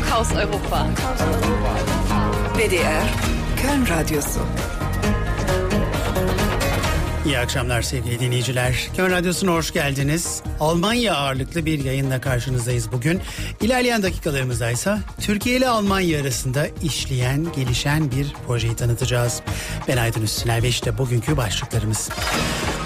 Funkhaus Europa. WDR Köln Radyosu. İyi akşamlar sevgili dinleyiciler. Kön Radyosu'na hoş geldiniz. Almanya ağırlıklı bir yayınla karşınızdayız bugün. İlerleyen dakikalarımızda ise Türkiye ile Almanya arasında işleyen, gelişen bir projeyi tanıtacağız. Ben Aydın Üstüner ve işte bugünkü başlıklarımız.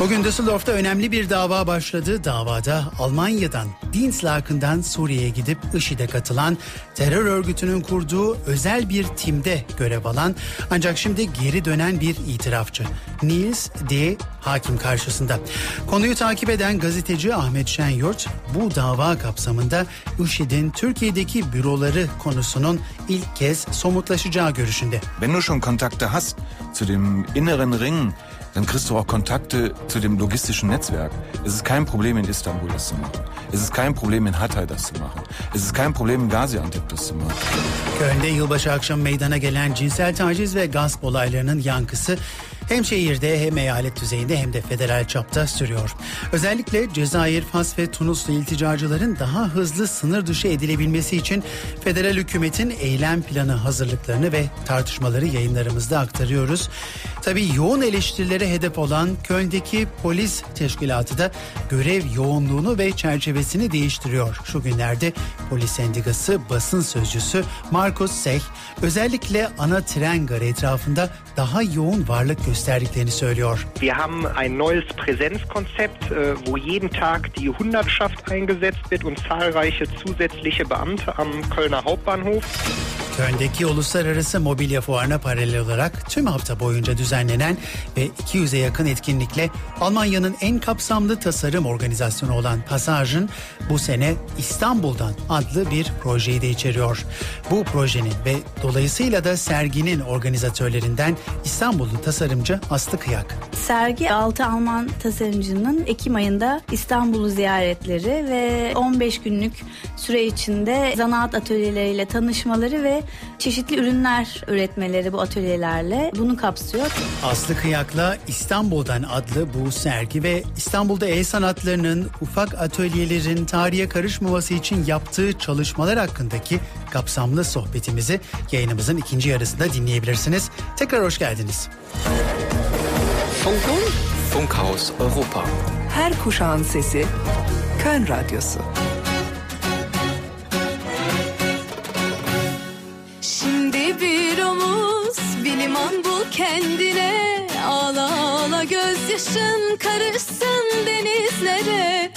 Bugün Düsseldorf'ta önemli bir dava başladı. Davada Almanya'dan, Dinslak'ından Suriye'ye gidip IŞİD'e katılan terör örgütünün kurduğu özel bir timde görev alan ancak şimdi geri dönen bir itirafçı. Niels D. hakim karşısında. Konuyu takip eden gazeteci Ahmet Şenyurt bu dava kapsamında IŞİD'in Türkiye'deki büroları konusunun ilk kez somutlaşacağı görüşünde. Wenn du schon Kontakte hast zu dem inneren Ring, dann kriegst du auch Kontakte zu dem logistischen Netzwerk. Es ist kein Problem in Istanbul das zu machen. Es ist kein Problem in Hatay das zu machen. Es ist kein Problem in Gaziantep das zu machen. Köln'de yılbaşı akşamı meydana gelen cinsel taciz ve gasp olaylarının yankısı hem şehirde hem eyalet düzeyinde hem de federal çapta sürüyor. Özellikle Cezayir, Fas ve Tunuslu ilticacıların daha hızlı sınır dışı edilebilmesi için federal hükümetin eylem planı hazırlıklarını ve tartışmaları yayınlarımızda aktarıyoruz. Tabii yoğun eleştirilere hedef olan Köln'deki polis teşkilatı da görev yoğunluğunu ve çerçevesini değiştiriyor. Şu günlerde polis sendikası basın sözcüsü Markus Sech özellikle ana tren garı etrafında daha yoğun varlık gösterdiklerini söylüyor. Wir haben ein neues Präsenzkonzept, äh, wo jeden Tag die Hundertschaft eingesetzt wird und zahlreiche zusätzliche Beamte am Kölner Hauptbahnhof. Köln'deki uluslararası mobilya fuarına paralel olarak tüm hafta boyunca düzenlenen ve 200'e yakın etkinlikle Almanya'nın en kapsamlı tasarım organizasyonu olan Passag'ın bu sene İstanbul'dan adlı bir projeyi de içeriyor. Bu projenin ve dolayısıyla da serginin organizatörlerinden İstanbullu tasarımcı Aslı Kıyak. Sergi 6 Alman tasarımcının Ekim ayında İstanbul'u ziyaretleri ve 15 günlük süre içinde zanaat atölyeleriyle tanışmaları ve çeşitli ürünler üretmeleri bu atölyelerle bunu kapsıyor. Aslı Kıyak'la İstanbul'dan adlı bu sergi ve İstanbul'da el sanatlarının ufak atölyelerin tarihe karışmaması için yaptığı çalışmalar hakkındaki kapsamlı sohbetimizi yayınımızın ikinci yarısında dinleyebilirsiniz. Tekrar hoş geldiniz. Funkon, Funkhaus Europa. her kuşağın sesi, Köln Radyosu. Şimdi bir omuz bir liman bul kendine Ağla ağla gözyaşın karışsın denizlere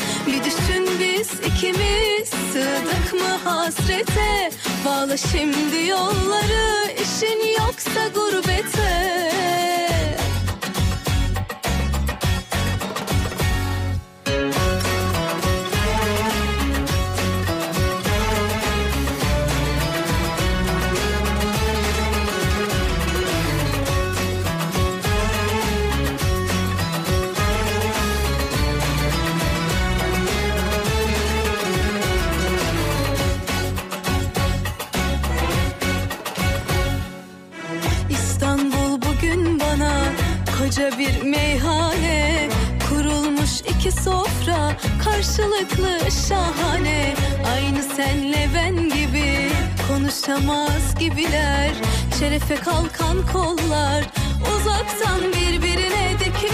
biz ikimiz sığdık mı hasrete? Bağla şimdi yolları işin yoksa gurbete meyhane Kurulmuş iki sofra karşılıklı şahane. Aynı senle ben gibi konuşamaz gibiler. Şerefe kalkan kollar uzaktan birbirine deki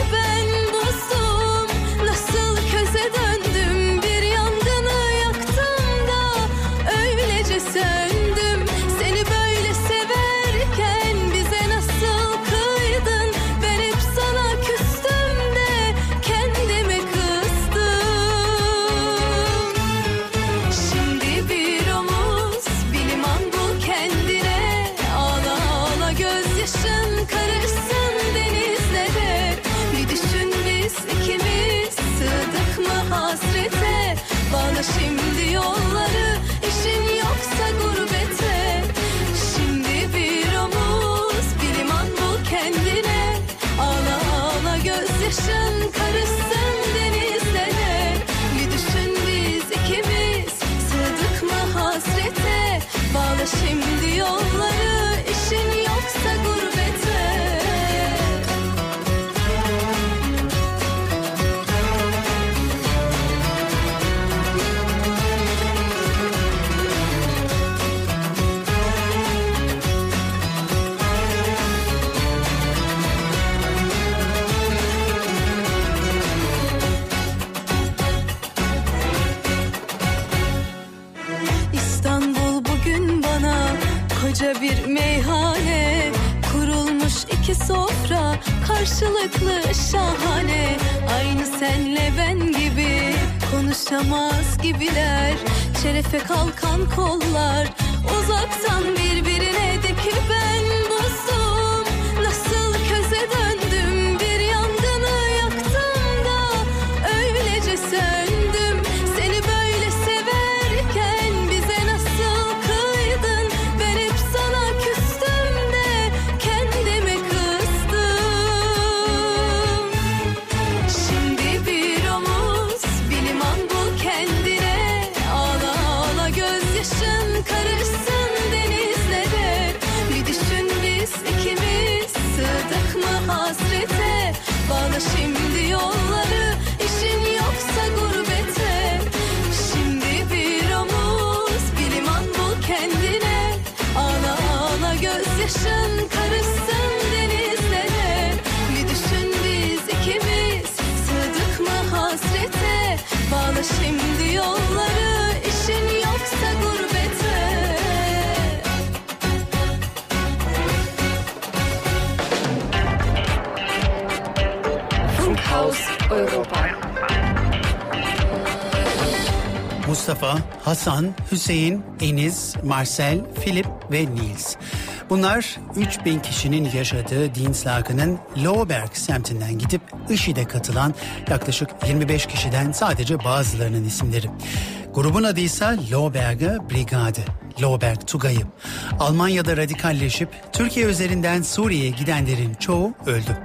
iki sofra karşılıklı şahane. Aynı senle ben gibi konuşamaz gibiler. Şerefe kalkan kollar uzaktan birbirine dikip ben Hüseyin, Enis, Marcel, Philip ve Niels. Bunlar 3000 kişinin yaşadığı Dinslaken'ın Loberg semtinden gidip IŞİD'e katılan yaklaşık 25 kişiden sadece bazılarının isimleri. Grubun adı ise Loberger Brigade. Loberg Tugayı. Almanya'da radikalleşip Türkiye üzerinden Suriye'ye gidenlerin çoğu öldü.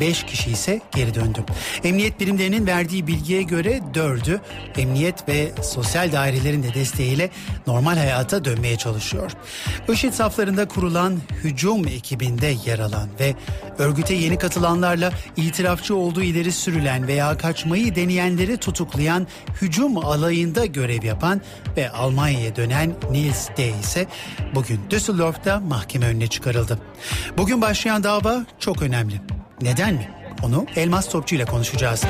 5 kişi ise geri döndü. Emniyet birimlerinin verdiği bilgiye göre dördü emniyet ve sosyal dairelerin de desteğiyle normal hayata dönmeye çalışıyor. IŞİD saflarında kurulan hücum ekibinde yer alan ve örgüte yeni katılanlarla itirafçı olduğu ileri sürülen veya kaçmayı deneyenleri tutuklayan hücum alayında görev yapan ve Almanya'ya dönen Nils D ise bugün Düsseldorf'ta mahkeme önüne çıkarıldı. Bugün başlayan dava çok önemli. Neden mi? Onu Elmas Topçu ile konuşacağız.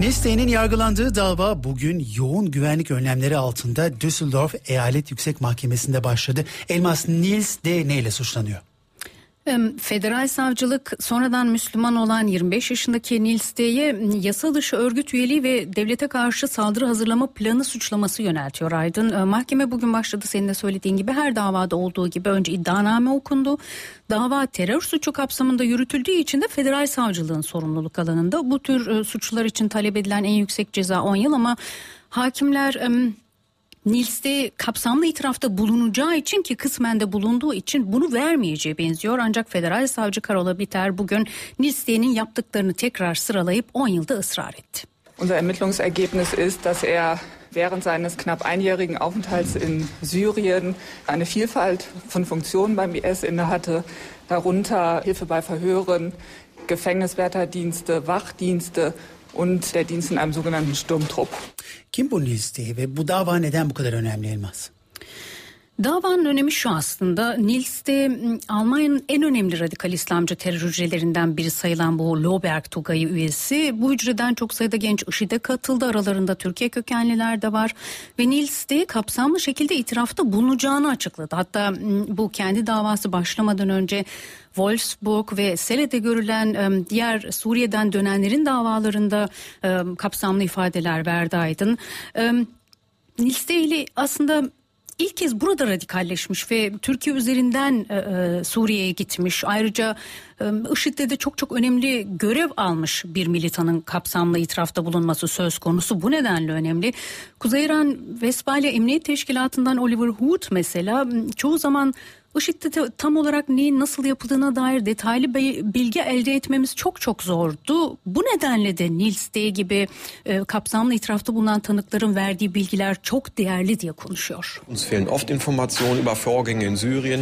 D'nin yargılandığı dava bugün yoğun güvenlik önlemleri altında Düsseldorf Eyalet Yüksek Mahkemesi'nde başladı. Elmas Nils D neyle suçlanıyor? Federal savcılık sonradan Müslüman olan 25 yaşındaki Nils D'ye yasa dışı örgüt üyeliği ve devlete karşı saldırı hazırlama planı suçlaması yöneltiyor Aydın. Mahkeme bugün başladı senin de söylediğin gibi her davada olduğu gibi önce iddianame okundu. Dava terör suçu kapsamında yürütüldüğü için de federal savcılığın sorumluluk alanında. Bu tür e, suçlar için talep edilen en yüksek ceza 10 yıl ama hakimler... Nils'te kapsamlı itirafta bulunacağı için ki kısmen de bulunduğu için bunu vermeyeceği benziyor. Ancak federal savcı Karola Biter bugün Nils'te'nin yaptıklarını tekrar sıralayıp 10 yılda ısrar etti. Unser Ermittlungsergebnis ist, dass er während seines knapp einjährigen Aufenthalts in Syrien eine Vielfalt von Funktionen beim IS innehatte, darunter Hilfe bei Verhören, Gefängniswärterdienste, Wachdienste und der Dienst in einem sogenannten Sturmtrupp. Kim bu Nils D ve bu dava neden bu kadar önemli Elmas? Davanın önemi şu aslında. Nils de Almanya'nın en önemli radikal İslamcı terör hücrelerinden biri sayılan bu Loberg Tugayı üyesi. Bu hücreden çok sayıda genç IŞİD'e katıldı. Aralarında Türkiye kökenliler de var. Ve Nils de kapsamlı şekilde itirafta bulunacağını açıkladı. Hatta bu kendi davası başlamadan önce Wolfsburg ve Sele'de görülen diğer Suriye'den dönenlerin davalarında kapsamlı ifadeler verdi Aydın. E, aslında ilk kez burada radikalleşmiş ve Türkiye üzerinden Suriye'ye gitmiş. Ayrıca e, IŞİD'de de çok çok önemli görev almış bir militanın kapsamlı itirafta bulunması söz konusu. Bu nedenle önemli. Kuzey İran Vesfalya Emniyet Teşkilatı'ndan Oliver Hood mesela m, çoğu zaman IŞİD'de de tam olarak neyin nasıl yapıldığına dair detaylı bilgi elde etmemiz çok çok zordu. Bu nedenle de Nils D gibi e, kapsamlı itirafta bulunan tanıkların verdiği bilgiler çok değerli diye konuşuyor. Uns fehlen oft Informationen über Vorgänge in Syrien.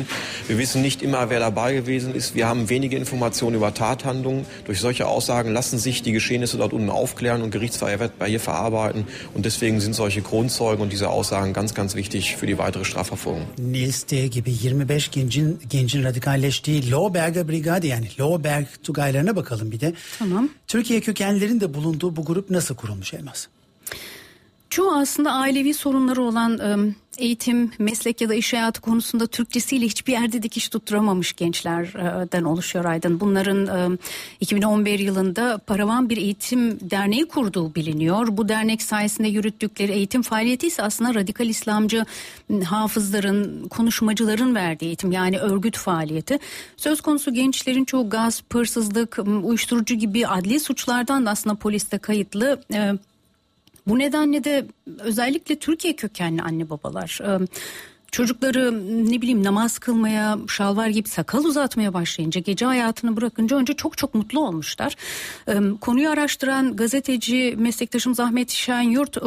Wir wissen nicht immer, wer dabei gewesen ist. Wir haben wenige Informationen über Tathandlungen. Durch solche Aussagen lassen sich die Geschehnisse dort unten aufklären und Gerichtsverfahren verarbeiten. Und deswegen sind solche Kronzeugen und diese Aussagen ganz, ganz wichtig für die weitere Strafverfolgung. Nils D gibi 25 gencin gencin radikalleştiği Loberger Brigade yani Loberg Tugaylarına bakalım bir de. Tamam. Türkiye kökenlerin de bulunduğu bu grup nasıl kurulmuş Elmas? Çoğu aslında ailevi sorunları olan e, eğitim, meslek ya da iş hayatı konusunda Türkçesiyle hiçbir yerde dikiş tutturamamış gençlerden oluşuyor Aydın. Bunların e, 2011 yılında Paravan bir eğitim derneği kurduğu biliniyor. Bu dernek sayesinde yürüttükleri eğitim faaliyeti ise aslında radikal İslamcı hafızların, konuşmacıların verdiği eğitim yani örgüt faaliyeti. Söz konusu gençlerin çoğu gasp, hırsızlık, uyuşturucu gibi adli suçlardan da aslında poliste kayıtlı. Bu nedenle de özellikle Türkiye kökenli anne babalar e, çocukları ne bileyim namaz kılmaya, şalvar gibi sakal uzatmaya başlayınca, gece hayatını bırakınca önce çok çok mutlu olmuşlar. E, konuyu araştıran gazeteci meslektaşım Zahmet Şenyurt, e,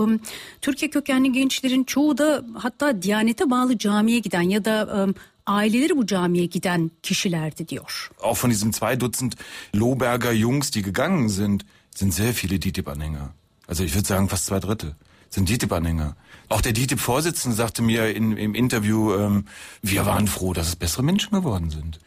Türkiye kökenli gençlerin çoğu da hatta Diyanete bağlı camiye giden ya da aileleri bu camiye giden kişilerdi diyor. Auch von diesen zwei Dutzend Lohberger Jungs, die gegangen sind, sind sehr viele DITIB-Anhänger. Also ich würde sagen fast zwei Drittel sind DITIB-Anhänger. Auch der DITIB-Vorsitzende sagte mir in, im Interview, ähm, wir waren froh, dass es bessere Menschen geworden sind.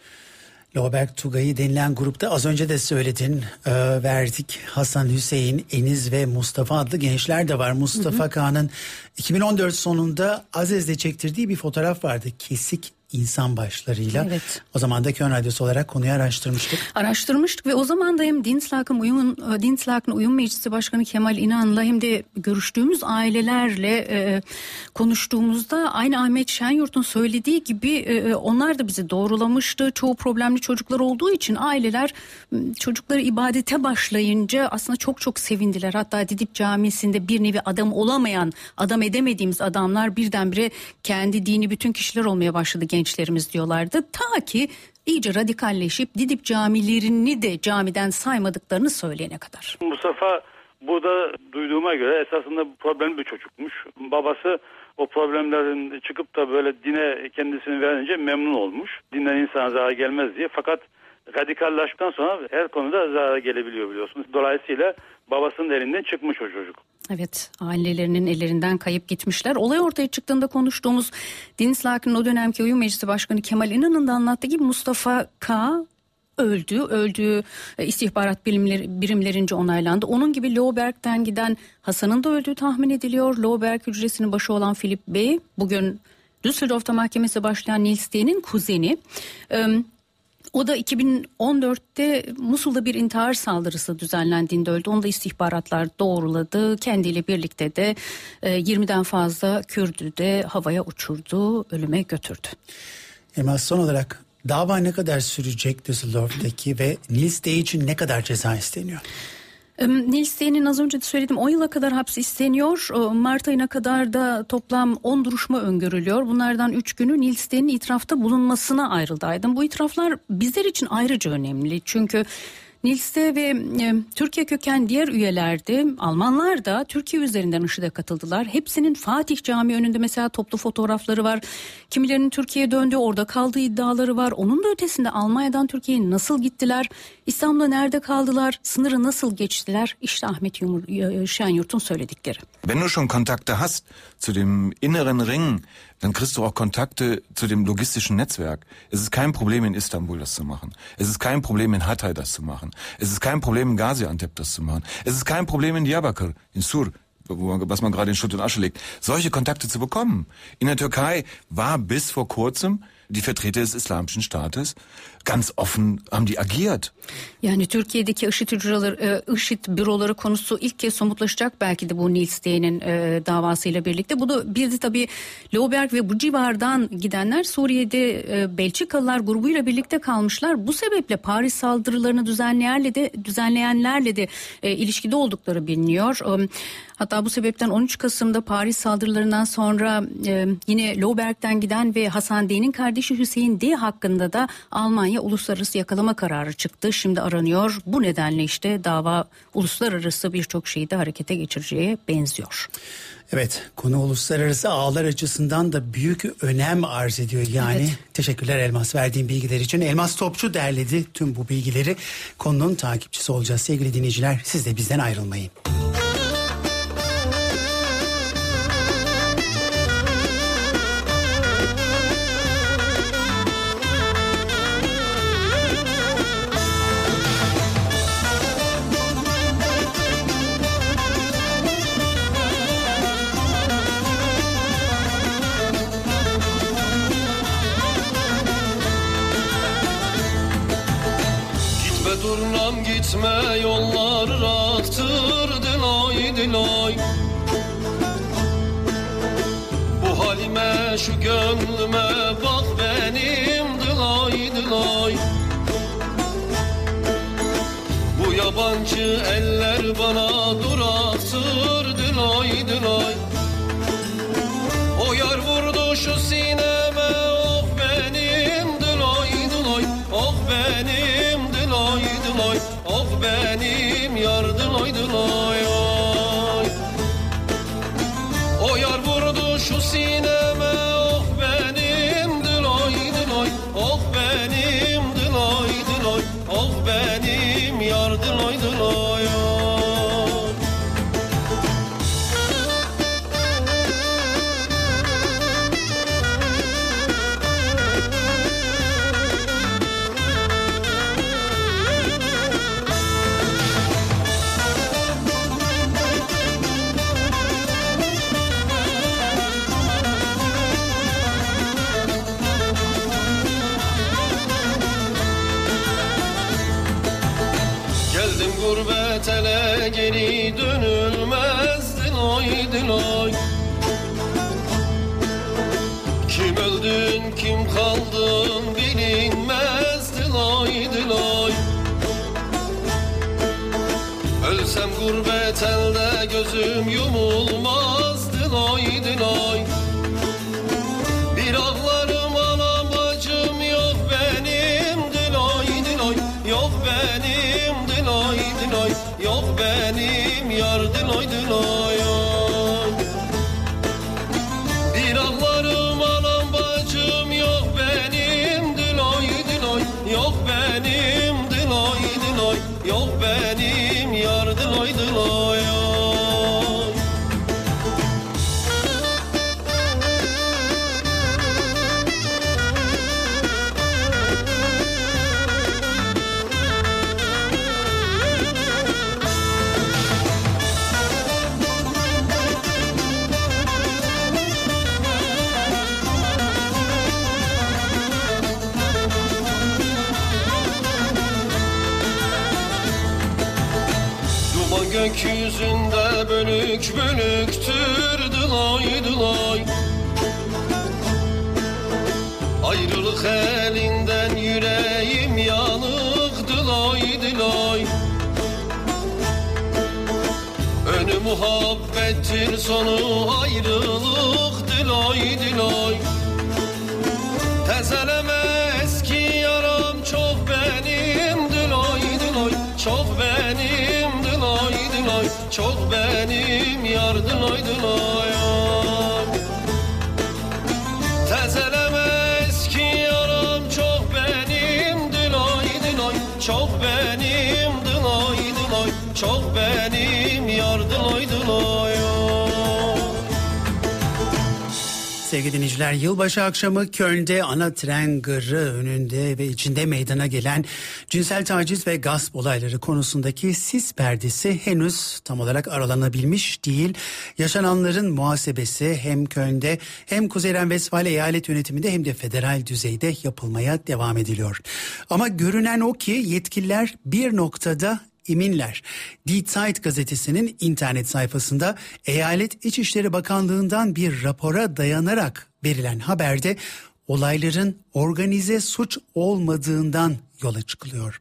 Loberg Tugay'ı denilen grupta az önce de söyledin e, verdik Hasan Hüseyin, Eniz ve Mustafa adlı gençler de var. Mustafa Kağan'ın 2014 sonunda Azez'de çektirdiği bir fotoğraf vardı. Kesik insan başlarıyla. Evet. O zaman da Köln Radyosu olarak konuyu araştırmıştık. Araştırmıştık ve o zaman da hem Dinslak'ın uyum, Dinslak'ın uyum meclisi başkanı Kemal İnan'la hem de görüştüğümüz ailelerle e, konuştuğumuzda aynı Ahmet Şenyurt'un söylediği gibi e, onlar da bizi doğrulamıştı. Çoğu problemli çocuklar olduğu için aileler çocukları ibadete başlayınca aslında çok çok sevindiler. Hatta Didip Camisi'nde bir nevi adam olamayan, adam edemediğimiz adamlar birdenbire kendi dini bütün kişiler olmaya başladı gençlerimiz diyorlardı. Ta ki iyice radikalleşip Didip camilerini de camiden saymadıklarını söyleyene kadar. Mustafa burada duyduğuma göre esasında problemli bir çocukmuş. Babası o problemlerin çıkıp da böyle dine kendisini verince memnun olmuş. Dinden insana zarar gelmez diye. Fakat radikallaştıktan sonra her konuda zarar gelebiliyor biliyorsunuz. Dolayısıyla babasının elinden çıkmış o çocuk. Evet ailelerinin ellerinden kayıp gitmişler. Olay ortaya çıktığında konuştuğumuz Din Slakin'in o dönemki uyum meclisi başkanı Kemal İnan'ın da anlattığı gibi Mustafa K öldü. Öldüğü e, istihbarat birimleri, birimlerince onaylandı. Onun gibi Loberg'den giden Hasan'ın da öldüğü tahmin ediliyor. Loberg hücresinin başı olan Philip Bey bugün Düsseldorf'ta mahkemesi başlayan Nils D'nin kuzeni. O da 2014'te Musul'da bir intihar saldırısı düzenlendiğinde öldü. Onu da istihbaratlar doğruladı. Kendiyle birlikte de 20'den fazla Kürdü de havaya uçurdu, ölüme götürdü. Elmas son olarak dava ne kadar sürecek Düsseldorf'taki ve Nils D için ne kadar ceza isteniyor? Nils D'nin az önce de söyledim 10 yıla kadar hapis isteniyor. Mart ayına kadar da toplam 10 duruşma öngörülüyor. Bunlardan 3 günü Nils itirafta bulunmasına ayrıldı Aydın. Bu itiraflar bizler için ayrıca önemli. Çünkü Nils'te ve e, Türkiye köken diğer üyelerde Almanlar da Türkiye üzerinden IŞİD'e katıldılar. Hepsinin Fatih Camii önünde mesela toplu fotoğrafları var. Kimilerinin Türkiye'ye döndüğü orada kaldığı iddiaları var. Onun da ötesinde Almanya'dan Türkiye'ye nasıl gittiler? İstanbul'da nerede kaldılar? Sınırı nasıl geçtiler? İşte Ahmet Yumur, Şenyurt'un söyledikleri. Wenn du schon Kontakte hast zu dem inneren Ring, dann kriegst du auch Kontakte zu dem logistischen Netzwerk. Es ist kein Problem in Istanbul das zu machen. Es ist kein Problem in Hatay das zu machen. Es ist kein Problem in Gaziantep das zu machen. Es ist kein Problem in Diyarbakir, in Sur, was man gerade in Schutt und Asche legt, solche Kontakte zu bekommen. In der Türkei war bis vor kurzem die Vertreter des Islamischen Staates ganz offen haben die agiert. Yani Türkiye'deki IŞİD hücreleri, IŞİD büroları konusu ilk kez somutlaşacak belki de bu Nils D'nin e, davasıyla birlikte. Bu da bir de tabii Loberg ve bu civardan gidenler Suriye'de e, Belçikalılar grubuyla birlikte kalmışlar. Bu sebeple Paris saldırılarını düzenleyenlerle de düzenleyenlerle de e, ilişkide oldukları biliniyor. E, hatta bu sebepten 13 Kasım'da Paris saldırılarından sonra e, yine Loberg'den giden ve Hasan D'nin kardeşi Hüseyin D hakkında da Almanya uluslararası yakalama kararı çıktı. Şimdi aranıyor. Bu nedenle işte dava uluslararası birçok şeyi de harekete geçireceğe benziyor. Evet konu uluslararası ağlar açısından da büyük önem arz ediyor yani. Evet. Teşekkürler Elmas verdiğin bilgiler için. Elmas Topçu derledi tüm bu bilgileri. Konunun takipçisi olacağız sevgili dinleyiciler. Siz de bizden ayrılmayın. Ölsem gurbet elde gözüm yumulmaz dilay dilay Bir ağlarım anam bacım yok benim dilay dilay Yok benim dilay dilay Yok benim yar dilay dilay muhabbettir sonu ayrılık dılay dılay Tezeleme eski yaram çok benim dılay dılay Çok benim dılay dılay Çok benim yar dılay dılay Sevgili dinleyiciler yılbaşı akşamı Köln'de ana tren garı önünde ve içinde meydana gelen cinsel taciz ve gasp olayları konusundaki sis perdesi henüz tam olarak aralanabilmiş değil. Yaşananların muhasebesi hem Köln'de hem Kuzey Ren-Vesfalya eyalet yönetiminde hem de federal düzeyde yapılmaya devam ediliyor. Ama görünen o ki yetkililer bir noktada eminler. Die gazetesinin internet sayfasında Eyalet İçişleri Bakanlığı'ndan bir rapora dayanarak verilen haberde olayların organize suç olmadığından yola çıkılıyor.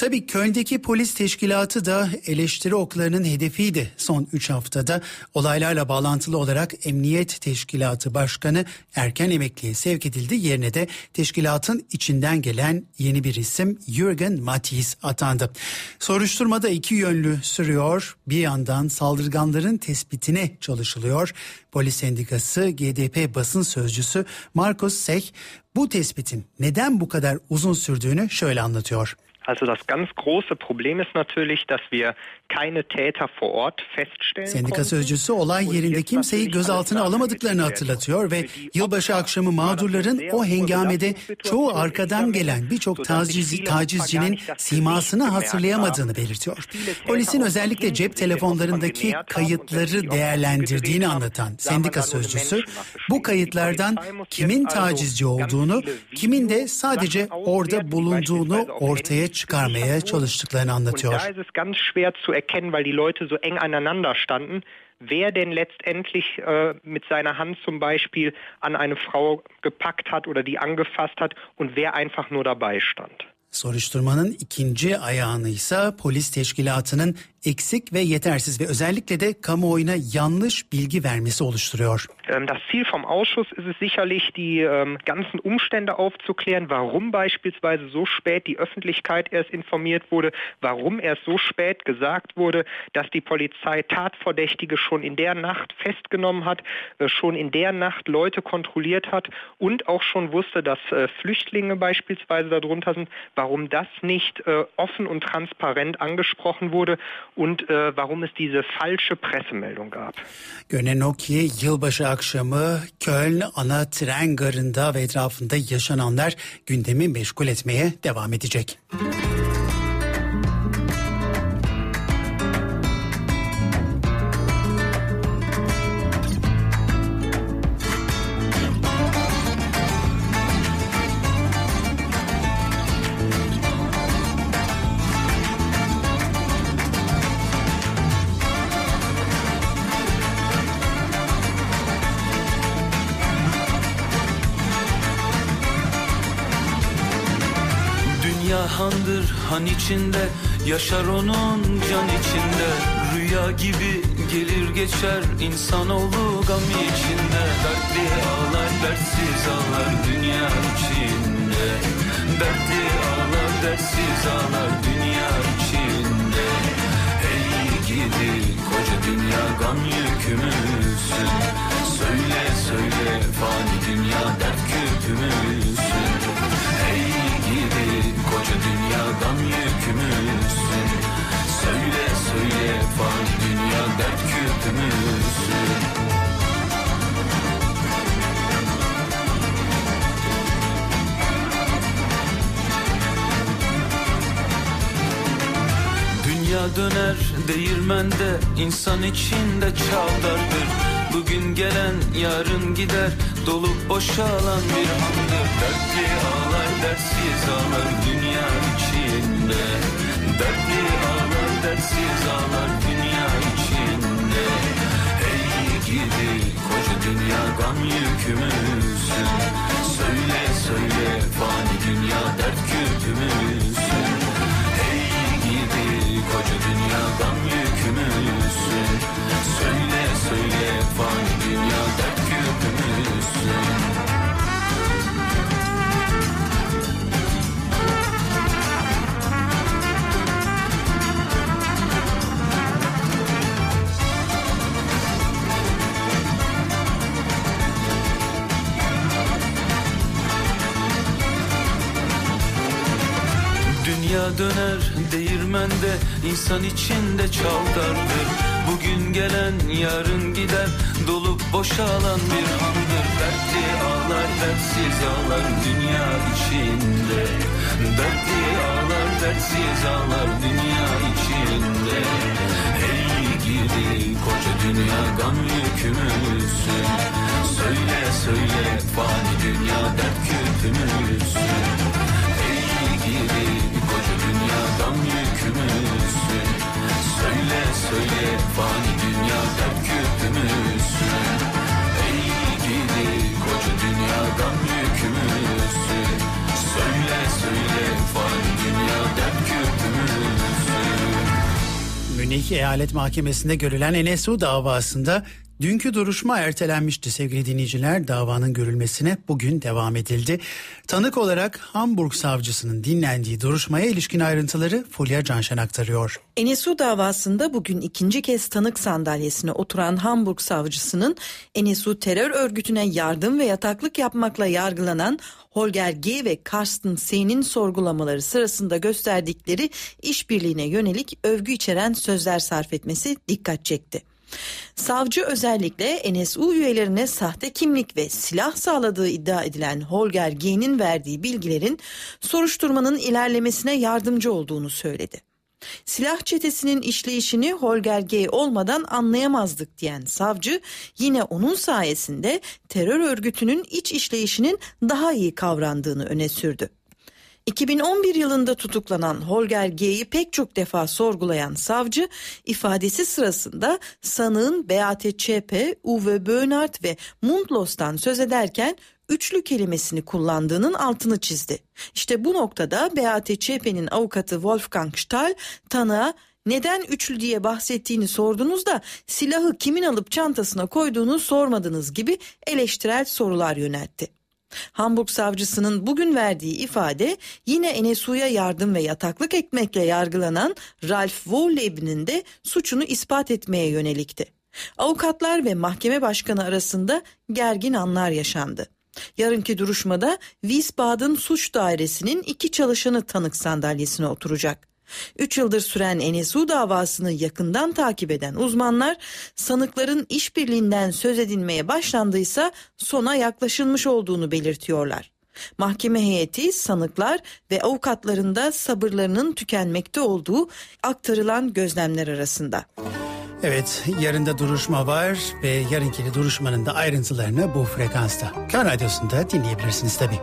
Tabii Köln'deki polis teşkilatı da eleştiri oklarının hedefiydi son 3 haftada. Olaylarla bağlantılı olarak Emniyet Teşkilatı Başkanı erken emekliye sevk edildi. Yerine de teşkilatın içinden gelen yeni bir isim Jürgen Mattis atandı. Soruşturmada iki yönlü sürüyor. Bir yandan saldırganların tespitine çalışılıyor. Polis Sendikası GDP basın sözcüsü Markus Sech bu tespitin neden bu kadar uzun sürdüğünü şöyle anlatıyor. Also das ganz große Problem ist natürlich, dass wir keine Täter vor Ort feststellen Sendika sözcüsü olay yerinde kimseyi gözaltına alamadıklarını hatırlatıyor ve yılbaşı akşamı mağdurların o hengamede çoğu arkadan gelen birçok taciz, tacizcinin simasını hatırlayamadığını belirtiyor. Polisin özellikle cep telefonlarındaki kayıtları değerlendirdiğini anlatan sendika sözcüsü bu kayıtlardan kimin tacizci olduğunu, kimin de sadece orada bulunduğunu ortaya çıkarmaya çalıştıklarını anlatıyor. Erkennen, weil die Leute so eng aneinander standen, wer denn letztendlich äh, mit seiner Hand zum Beispiel an eine Frau gepackt hat oder die angefasst hat und wer einfach nur dabei stand. Soruşturmanın ikinci ayağını ise polis teşkilatının eksik ve yetersiz ve özellikle de kamuoyuna yanlış bilgi vermesi oluşturuyor. Ähm, Das Ziel vom Ausschuss ist es sicherlich, die ähm, ganzen Umstände aufzuklären, warum beispielsweise so spät die Öffentlichkeit erst informiert wurde, warum erst so spät gesagt wurde, dass die Polizei Tatverdächtige schon in der Nacht festgenommen hat, äh, schon in der Nacht Leute kontrolliert hat und auch schon wusste, dass äh, Flüchtlinge beispielsweise darunter sind, warum das nicht äh, offen und transparent angesprochen wurde und äh, warum es diese falsche Pressemeldung gab. Görünen o yılbaşı akşamı Köln ana tren garında ve etrafında yaşananlar gündemi meşgul etmeye devam edecek. Dünya Yaşar onun can içinde. Rüya gibi gelir geçer insanoğlu gam içinde. Dertli ağlar dertsiz ağlar dünya içinde. Dertli ağlar dertsiz ağlar dünya içinde. Ey gidi koca dünya gam yükümüzsün. Söyle söyle fani fani dünya dert küpümüzsün Dünya döner değirmende insan içinde çavdardır Bugün gelen yarın gider dolup boşalan bir handır Dertli ağlar dertsiz ağlar dünya içinde. Dertli ağlar dertsiz ağlar Ey gidi koca dünya gam yükümüzsün. Söyle söyle fani dünya dert küpümüzsün Ey gidi koca dünya gam yükümüzsün. Söyle söyle fani dünya dert küpümüzsün Döner değirmende insan içinde çavdardır. Bugün gelen yarın gider dolup boşalan bir handır Dertli ağlar dertsiz ağlar dünya içinde. Dertli ağlar dertsiz ağlar dünya içinde. Ey gidi koca dünya gam yükümüzsün. Söyle söyle fani dünya dert küpümüzsün gam yükümüzsün. Söyle söyle fani dünya dert küpümüzsün Ey gidi koca dünya gam yükümüzsün. Söyle söyle fani dünya dert küpümüzsün Münih Eyalet Mahkemesi'nde görülen Enesu davasında dünkü duruşma ertelenmişti sevgili dinleyiciler. Davanın görülmesine bugün devam edildi. Tanık olarak Hamburg savcısının dinlendiği duruşmaya ilişkin ayrıntıları Fulya Canşen aktarıyor. Enesu davasında bugün ikinci kez tanık sandalyesine oturan Hamburg savcısının Enesu terör örgütüne yardım ve yataklık yapmakla yargılanan Holger G ve Karsten S'nin sorgulamaları sırasında gösterdikleri işbirliğine yönelik övgü içeren sözler sarf etmesi dikkat çekti. Savcı özellikle NSU üyelerine sahte kimlik ve silah sağladığı iddia edilen Holger G'nin verdiği bilgilerin soruşturmanın ilerlemesine yardımcı olduğunu söyledi. Silah çetesinin işleyişini Holger G olmadan anlayamazdık diyen savcı yine onun sayesinde terör örgütünün iç işleyişinin daha iyi kavrandığını öne sürdü. 2011 yılında tutuklanan Holger G'yi pek çok defa sorgulayan savcı ifadesi sırasında sanığın Beate Zschäpe, Uwe Böhnert ve Mundlos'tan söz ederken üçlü kelimesini kullandığının altını çizdi. İşte bu noktada Beate Zschäpe'nin avukatı Wolfgang Stahl tanığa neden üçlü diye bahsettiğini sordunuz da silahı kimin alıp çantasına koyduğunu sormadınız gibi eleştirel sorular yöneltti. Hamburg savcısının bugün verdiği ifade yine Enesu'ya yardım ve yataklık etmekle yargılanan Ralf Wohleben'in de suçunu ispat etmeye yönelikti. Avukatlar ve mahkeme başkanı arasında gergin anlar yaşandı. Yarınki duruşmada Wiesbaden Suç Dairesi'nin iki çalışanı tanık sandalyesine oturacak. 3 yıldır süren NSU davasını yakından takip eden uzmanlar sanıkların işbirliğinden söz edilmeye başlandıysa sona yaklaşılmış olduğunu belirtiyorlar. Mahkeme heyeti sanıklar ve avukatların da sabırlarının tükenmekte olduğu aktarılan gözlemler arasında. Evet yarın da duruşma var ve yarınki duruşmanın da ayrıntılarını bu frekansta. Kör Radyosu'nda dinleyebilirsiniz tabii.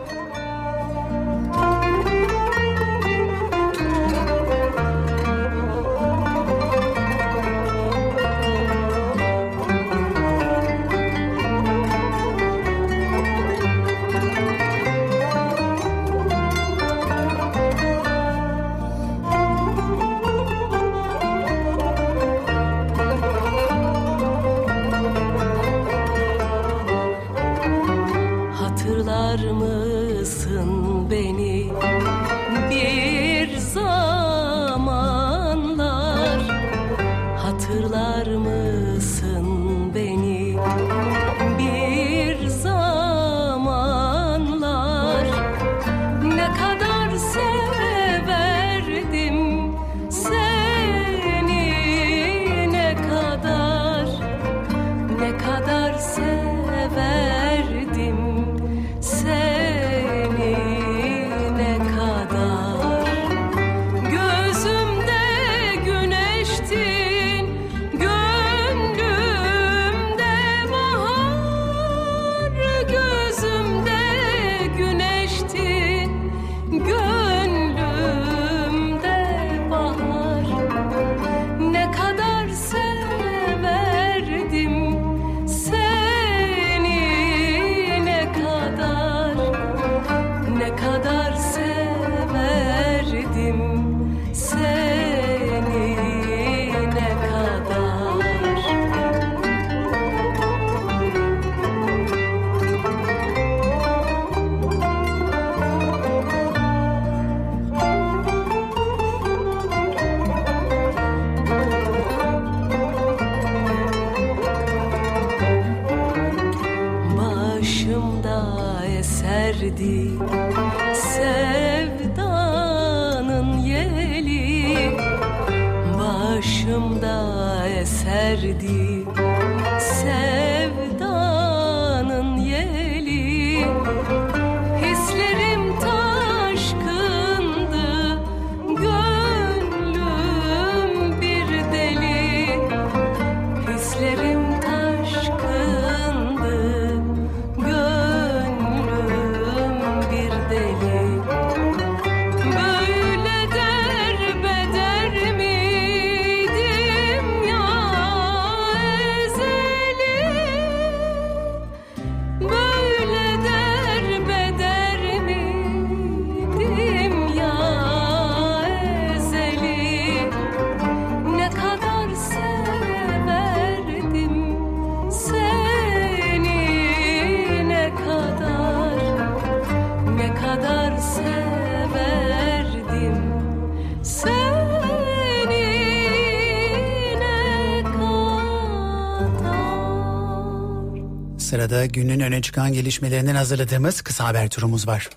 Günün öne çıkan gelişmelerinden hazırladığımız kısa haber turumuz var.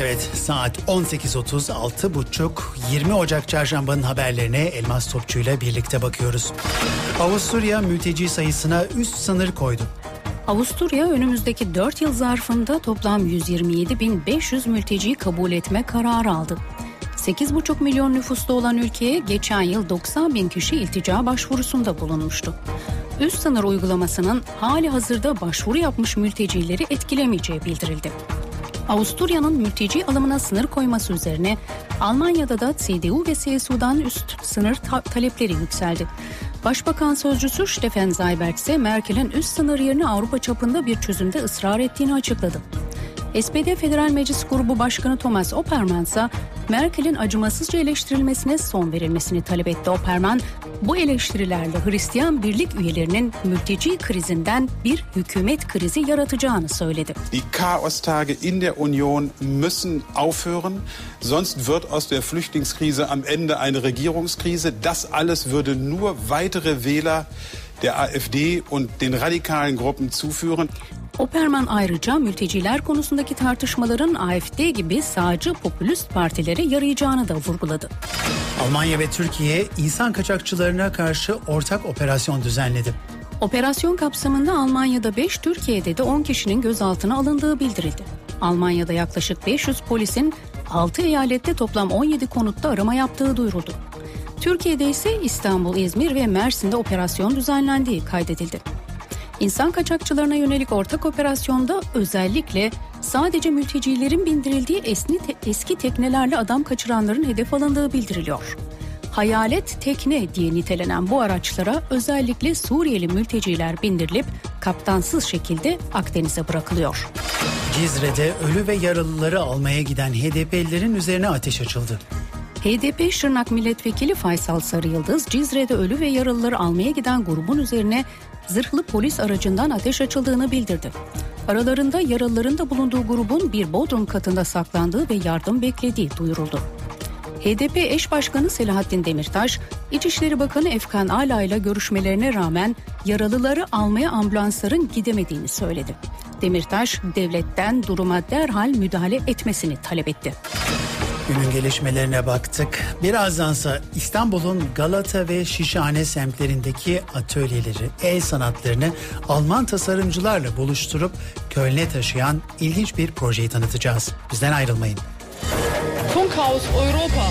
Evet saat 18.30 6.30 20 Ocak çarşambanın haberlerine Elmas Topçu ile birlikte bakıyoruz. Avusturya mülteci sayısına üst sınır koydu. Avusturya önümüzdeki 4 yıl zarfında toplam 127.500 mülteciyi kabul etme kararı aldı. 8,5 milyon nüfuslu olan ülkeye geçen yıl 90 bin kişi iltica başvurusunda bulunmuştu. Üst sınır uygulamasının hali hazırda başvuru yapmış mültecileri etkilemeyeceği bildirildi. Avusturya'nın mülteci alımına sınır koyması üzerine Almanya'da da CDU ve CSU'dan üst sınır ta- talepleri yükseldi. Başbakan sözcüsü Stefan Seibert ise Merkel'in üst sınır yerine Avrupa çapında bir çözümde ısrar ettiğini açıkladı. SPD Federal Meclis Grubu Başkanı Thomas Opperman ise Merkel'in acımasızca eleştirilmesine son verilmesini talep etti. Opperman, bu eleştirilerle Hristiyan birlik üyelerinin mülteci krizinden bir hükümet krizi yaratacağını söyledi. Die Chaostage in der Union müssen aufhören, sonst wird aus der Flüchtlingskrise am Ende eine Regierungskrise. Das alles würde nur weitere Wähler der AfD und den radikalen Gruppen zuführen. Opperman ayrıca mülteciler konusundaki tartışmaların AfD gibi sağcı popülist partilere yarayacağını da vurguladı. Almanya ve Türkiye insan kaçakçılarına karşı ortak operasyon düzenledi. Operasyon kapsamında Almanya'da 5, Türkiye'de de 10 kişinin gözaltına alındığı bildirildi. Almanya'da yaklaşık 500 polisin 6 eyalette toplam 17 konutta arama yaptığı duyuruldu. Türkiye'de ise İstanbul, İzmir ve Mersin'de operasyon düzenlendiği kaydedildi. İnsan kaçakçılarına yönelik ortak operasyonda özellikle sadece mültecilerin bindirildiği esni te- eski teknelerle adam kaçıranların hedef alındığı bildiriliyor. Hayalet tekne diye nitelenen bu araçlara özellikle Suriyeli mülteciler bindirilip kaptansız şekilde Akdeniz'e bırakılıyor. Cizre'de ölü ve yaralıları almaya giden HDP'lilerin üzerine ateş açıldı. HDP Şırnak Milletvekili Faysal Sarıyıldız, Cizre'de ölü ve yaralıları almaya giden grubun üzerine zırhlı polis aracından ateş açıldığını bildirdi. Aralarında yaralıların da bulunduğu grubun bir bodrum katında saklandığı ve yardım beklediği duyuruldu. HDP eş başkanı Selahattin Demirtaş, İçişleri Bakanı Efkan Ala ile görüşmelerine rağmen yaralıları almaya ambulansların gidemediğini söyledi. Demirtaş, devletten duruma derhal müdahale etmesini talep etti. Günün gelişmelerine baktık. Birazdansa İstanbul'un Galata ve Şişhane semtlerindeki atölyeleri, el sanatlarını Alman tasarımcılarla buluşturup Köln'e taşıyan ilginç bir projeyi tanıtacağız. Bizden ayrılmayın. Funkhaus Europa.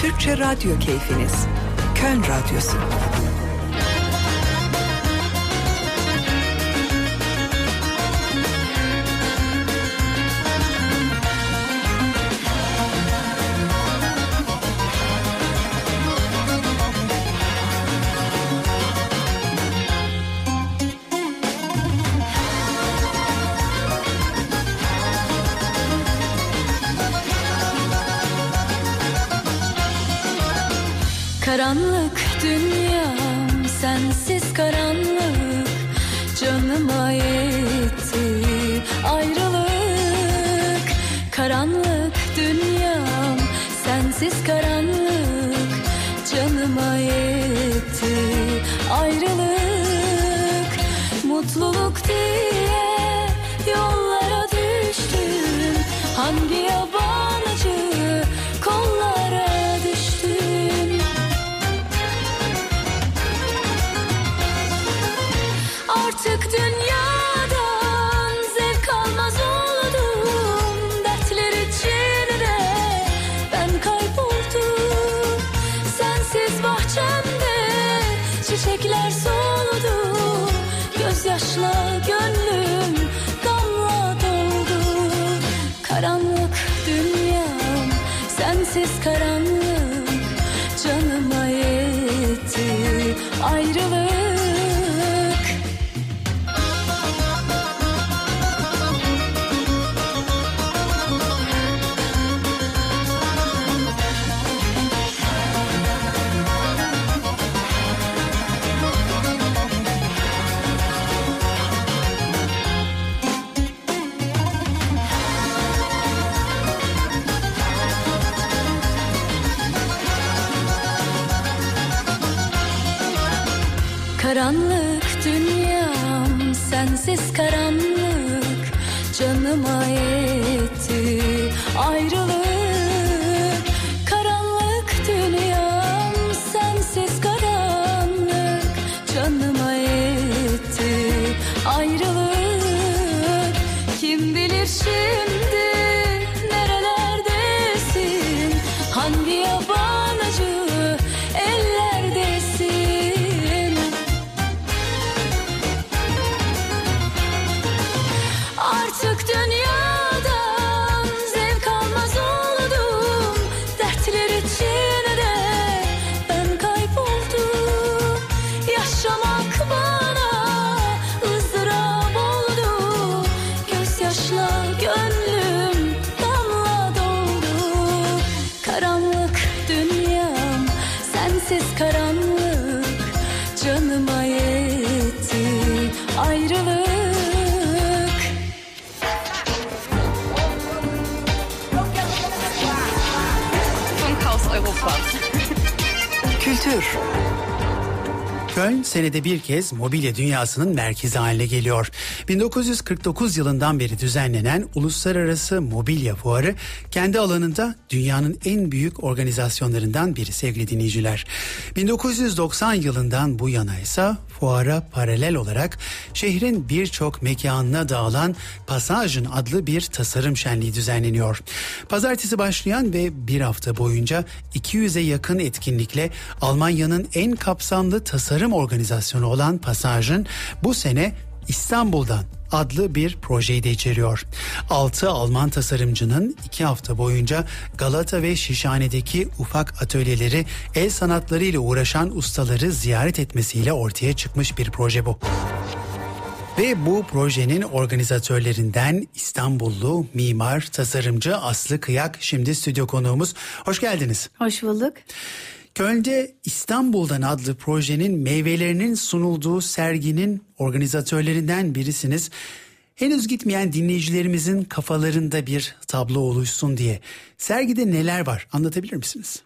Türkçe radyo keyfiniz. Köln Radyosu. Karanlık dünyam sensiz karanlık canıma yetti ayrılık. Karanlık dünyam sensiz karanlık dünyam. Sensiz karanlık canıma yetti. Ayrılık. Kültür. Köln senede bir kez mobilya dünyasının merkezi haline geliyor. 1949 yılından beri düzenlenen Uluslararası Mobilya Fuarı kendi alanında dünyanın en büyük organizasyonlarından biri sevgili dinleyiciler. 1990 yılından bu yana ise fuara paralel olarak şehrin birçok mekanına dağılan Pasajın adlı bir tasarım şenliği düzenleniyor. Pazartesi başlayan ve bir hafta boyunca 200'e yakın etkinlikle Almanya'nın en kapsamlı tasarım organizasyonu olan Pasajın bu sene İstanbul'dan adlı bir projeyi de içeriyor. 6 Alman tasarımcının 2 hafta boyunca Galata ve Şişhane'deki ufak atölyeleri el sanatları ile uğraşan ustaları ziyaret etmesiyle ortaya çıkmış bir proje bu. Ve bu projenin organizatörlerinden İstanbullu mimar, tasarımcı Aslı Kıyak şimdi stüdyo konuğumuz. Hoş geldiniz. Hoş bulduk. Köln'de İstanbul'dan adlı projenin meyvelerinin sunulduğu serginin organizatörlerinden birisiniz. Henüz gitmeyen dinleyicilerimizin kafalarında bir tablo oluşsun diye. Sergide neler var anlatabilir misiniz?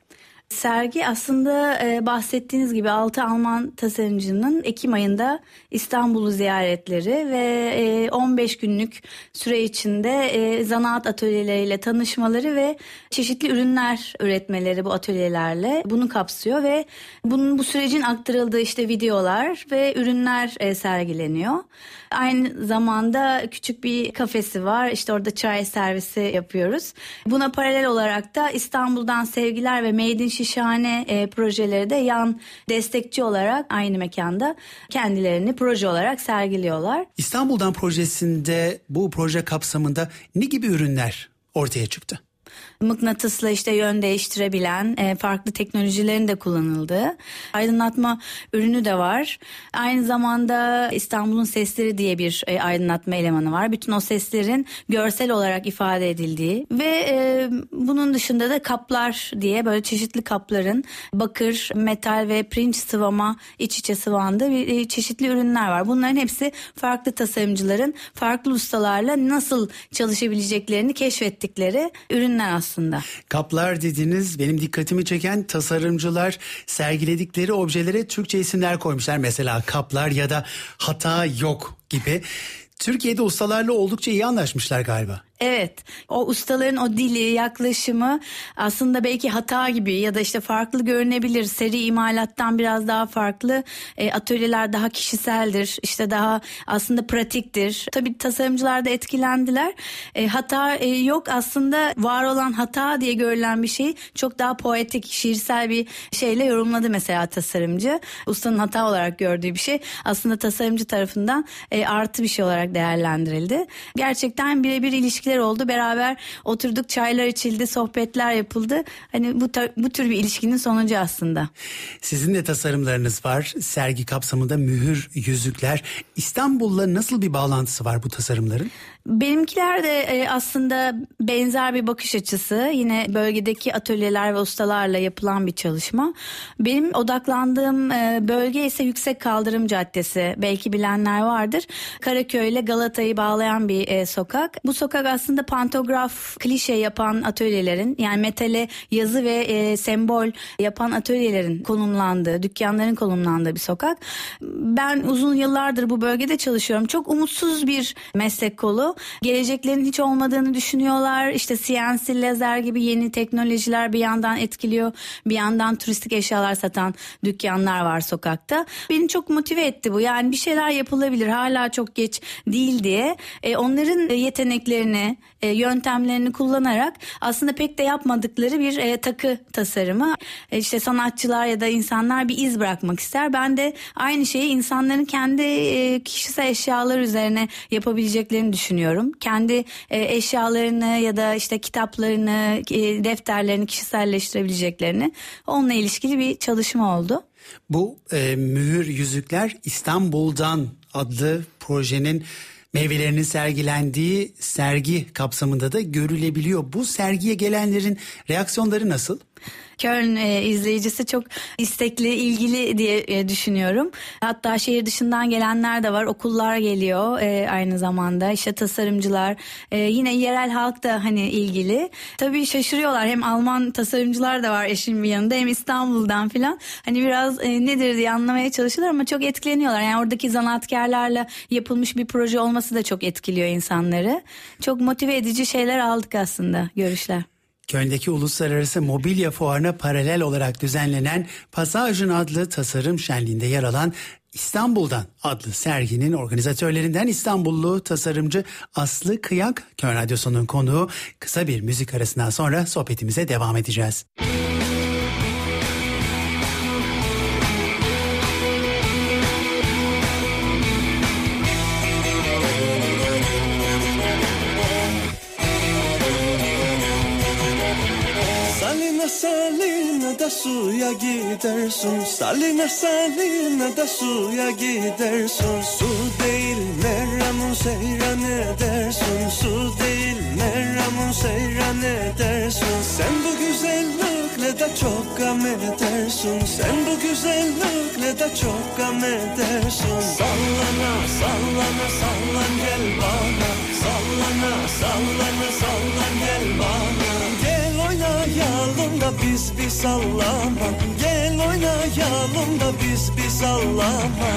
Sergi aslında e, bahsettiğiniz gibi 6 Alman tasarımcının Ekim ayında İstanbul'u ziyaretleri ve e, 15 günlük süre içinde e, zanaat atölyeleriyle tanışmaları ve çeşitli ürünler üretmeleri bu atölyelerle bunu kapsıyor ve bunun bu sürecin aktarıldığı işte videolar ve ürünler e, sergileniyor. Aynı zamanda küçük bir kafesi var. İşte orada çay servisi yapıyoruz. Buna paralel olarak da İstanbul'dan sevgiler ve Made in Şişhane e, projeleri de yan destekçi olarak aynı mekanda kendilerini proje olarak sergiliyorlar. İstanbul'dan projesinde bu proje kapsamında ne gibi ürünler ortaya çıktı? Mıknatısla işte yön değiştirebilen e, farklı teknolojilerin de kullanıldığı aydınlatma ürünü de var. Aynı zamanda İstanbul'un sesleri diye bir e, aydınlatma elemanı var. Bütün o seslerin görsel olarak ifade edildiği ve e, bunun dışında da kaplar diye böyle çeşitli kapların bakır, metal ve pirinç sıvama iç içe sıvandığı bir, e, çeşitli ürünler var. Bunların hepsi farklı tasarımcıların farklı ustalarla nasıl çalışabileceklerini keşfettikleri ürünler aslında. Kaplar dediniz benim dikkatimi çeken tasarımcılar sergiledikleri objelere Türkçe isimler koymuşlar. Mesela kaplar ya da hata yok gibi. Türkiye'de ustalarla oldukça iyi anlaşmışlar galiba. Evet o ustaların o dili yaklaşımı aslında belki hata gibi ya da işte farklı görünebilir. Seri imalattan biraz daha farklı. E, atölyeler daha kişiseldir işte daha aslında pratiktir. Tabii tasarımcılar da etkilendiler. E, hata e, yok aslında var olan hata diye görülen bir şeyi çok daha poetik şiirsel bir şeyle yorumladı mesela tasarımcı. Ustanın hata olarak gördüğü bir şey aslında tasarımcı tarafından e, artı bir şey olarak değerlendirildi. Gerçekten birebir ilişki ilişkiler oldu. Beraber oturduk, çaylar içildi, sohbetler yapıldı. Hani bu bu tür bir ilişkinin sonucu aslında. Sizin de tasarımlarınız var. Sergi kapsamında mühür yüzükler. İstanbul'la nasıl bir bağlantısı var bu tasarımların? Benimkiler de e, aslında benzer bir bakış açısı. Yine bölgedeki atölyeler ve ustalarla yapılan bir çalışma. Benim odaklandığım e, bölge ise Yüksek Kaldırım Caddesi. Belki bilenler vardır. Karaköy ile Galata'yı bağlayan bir e, sokak. Bu sokak aslında pantograf, klişe yapan atölyelerin yani metale yazı ve sembol yapan atölyelerin konumlandığı, dükkanların konumlandığı bir sokak. Ben uzun yıllardır bu bölgede çalışıyorum. Çok umutsuz bir meslek kolu Geleceklerin hiç olmadığını düşünüyorlar. İşte CNC lazer gibi yeni teknolojiler bir yandan etkiliyor. Bir yandan turistik eşyalar satan dükkanlar var sokakta. Beni çok motive etti bu. Yani bir şeyler yapılabilir. Hala çok geç değil diye. E, onların yeteneklerini, e, yöntemlerini kullanarak aslında pek de yapmadıkları bir e, takı tasarımı. E, işte sanatçılar ya da insanlar bir iz bırakmak ister. Ben de aynı şeyi insanların kendi e, kişisel eşyalar üzerine yapabileceklerini düşünüyorum. Kendi e, eşyalarını ya da işte kitaplarını, e, defterlerini kişiselleştirebileceklerini onunla ilişkili bir çalışma oldu. Bu e, mühür yüzükler İstanbul'dan adlı projenin meyvelerinin sergilendiği sergi kapsamında da görülebiliyor. Bu sergiye gelenlerin reaksiyonları nasıl? Köln e, izleyicisi çok istekli, ilgili diye e, düşünüyorum. Hatta şehir dışından gelenler de var. Okullar geliyor e, aynı zamanda. İşte tasarımcılar. E, yine yerel halk da hani ilgili. Tabii şaşırıyorlar. Hem Alman tasarımcılar da var eşimin yanında hem İstanbul'dan filan. Hani biraz e, nedir diye anlamaya çalışıyorlar ama çok etkileniyorlar. Yani oradaki zanaatkarlarla yapılmış bir proje olması da çok etkiliyor insanları. Çok motive edici şeyler aldık aslında görüşler. Köln'deki Uluslararası Mobilya Fuarı'na paralel olarak düzenlenen Pasajın adlı tasarım şenliğinde yer alan İstanbul'dan adlı serginin organizatörlerinden İstanbullu tasarımcı Aslı Kıyak Köln Radyosu'nun konuğu kısa bir müzik arasından sonra sohbetimize devam edeceğiz. Salina gidersin. Salina salina da suya gidersin. Su değil merhamun seyran edersin Su değil merhamun seyran edersin Sen bu güzellikle de çok gam edersin. Sen bu güzellikle de çok gam edersin. Sallana sallana sallan gel bana. Sallana sallana sallan gel bana oynayalım da biz bir sallama Gel oynayalım da biz bir sallama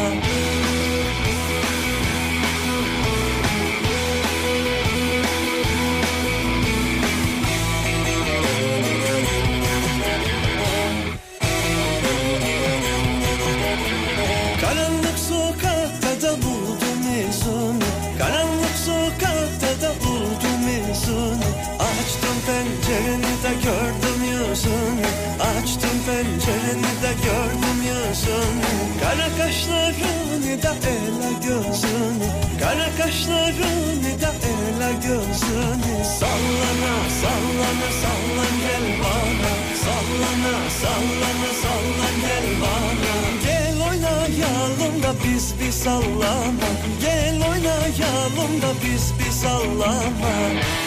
Açtım pencereni de gördüm yüzünü. Açtım pencereni de gördüm yüzünü. Kara kaşlarını da ela gözünü. Kara kaşlarını da ela gözünü. Sallana sallana sallan gel bana. Sallana sallana sallan gel bana. Gel oynayalım da biz bir sallama. Gel oynayalım da biz bir sallama